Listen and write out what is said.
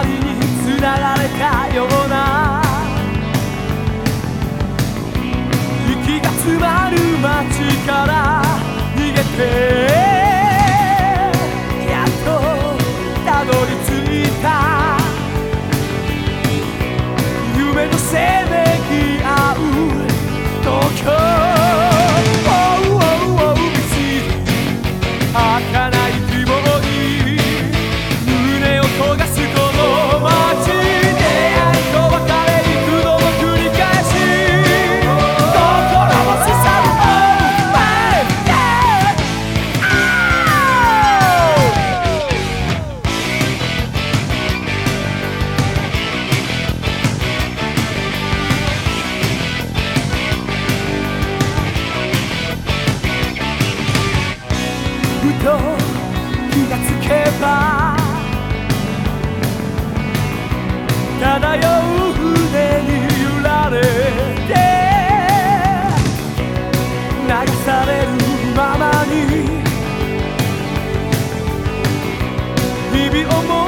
光につながれたような。息が詰まる街から逃げて we almost